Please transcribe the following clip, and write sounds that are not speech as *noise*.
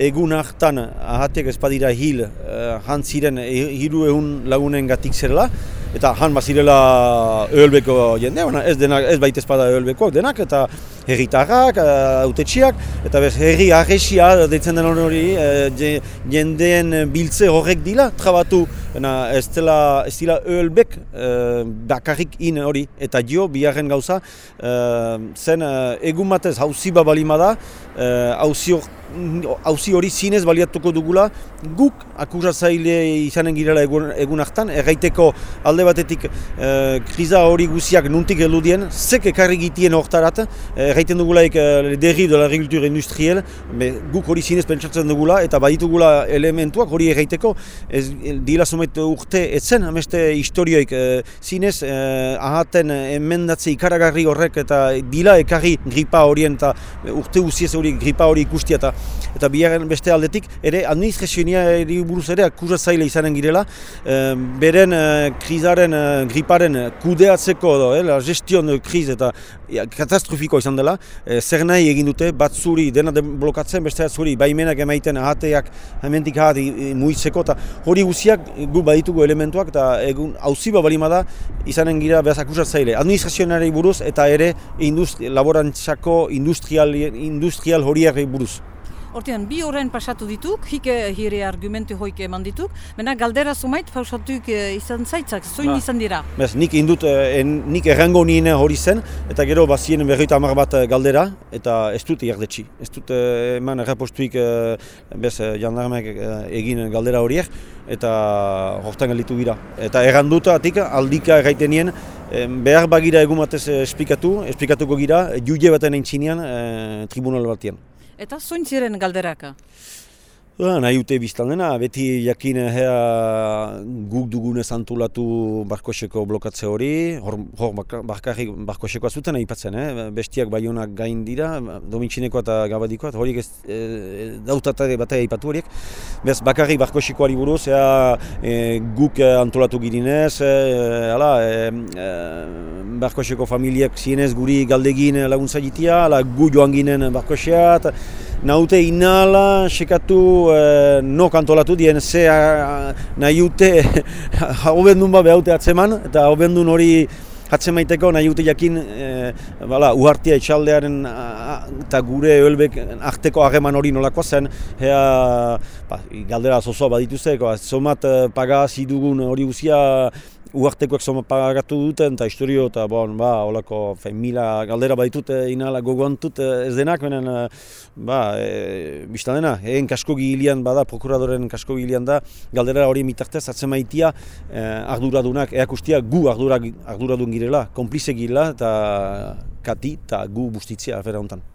egun hartan ahatiek espadira hil uh, han ziren hiru egun lagunen gatik zerela, eta han bazirela eholbeko jende, ez, denak, ez baita espada eholbekoak denak, eta herritarrak, uh, autetxiak, eta bez, herri arresia deitzen den hori uh, jendeen biltze horrek dila, trabatu, ez dela ez dela eholbek uh, bakarrik in hori, eta jo, biharren gauza, uh, zen uh, egun batez hauzi babalima da, hauzi uh, hauzi hori zinez baliatuko dugula, guk akusatzaile izanen girela egun, egun hartan, erraiteko alde batetik e, kriza hori guziak nuntik eludien, zek ekarri gitien hortarat, erraiten dugulaik e, derri de l'agricultura industriel, guk hori zinez pentsatzen dugula, eta baditugula elementuak hori erraiteko, ez dila sumet urte etzen, ameste historioik e, zinez, e, ahaten emendatze ikaragarri horrek, eta dila ekarri gripa horien, eta urte guziez hori gripa hori ikustia, eta eta biaren beste aldetik ere administrazioa buruz ere zaile izanen girela e, beren e, krizaren, e, griparen kudeatzeko edo, e, la gestion kriz eta ja, katastrofiko izan dela. E, zer nahi egin dute bat zuri dena de blokatzen beste zuri baimenak emaiten ahateak hementik ahati muitzeko eta hori guziak gu baditugu elementuak eta egun hauziba balima da izanen gira behaz zaile administrazioari buruz eta ere industri, laborantzako industrial, industrial horiak buruz Hortian, bi horren pasatu dituk, hike hire argumentu hoik eman dituk, mena galdera sumait pausatuk eh, izan zaitzak, zoin izan dira? Bez, nik indut, eh, en, nik errango nien hori zen, eta gero bazien berroita amar bat eh, galdera, eta ez dut jardetxi. Ez dut eman errapostuik bez, jandarmek egin galdera horiek, eta hortan galitu gira. Eta erranduta atik aldika erraiten nien, behar bagira egun batez esplikatu, esplikatuko gira, juge baten entzinean tribunal batien. Eta zoin ziren galderaka? Ba, nahi ute biztaldena, beti jakin hea guk dugunez antulatu barkoseko blokatze hori, hor, hor barkarrik barkosekoa zuten aipatzen, eh? bestiak baionak gain dira, domintxineko eta gabadikoa, horiek ez e, dautatare batea aipatu horiek. Bez, bakarrik barkosekoari buruz, ea, e, guk antolatu girinez, e, ala, e, e, barkoseko familiak zienez guri galdegin laguntza jitia, ala, gu joan ginen barkoseat, naute inala, sekatu e, no kantolatu dien ze nahi ute *laughs* hobendun ba behaute atzeman eta hobendun hori atzemaiteko nahi ute jakin e, bala, uhartia etxaldearen eta gure ölbek arteko hageman hori nolako zen. Ea, ba, galdera zozoa badituzeko, zomat e, pagazi dugun hori guzia uartekoak zoma pagatu duten, eta historio, eta bon, ba, holako, fein, mila galdera baditut inala gogoantut ez denak, benen, ba, e, biztan dena, egin kasko gilian bada, prokuradoren kasko gilian da, galdera hori mitartez, atzen maitia, e, arduradunak, eakustia, gu ardura, arduradun girela, konplize gila, eta kati, eta gu bustitzia, afera honetan.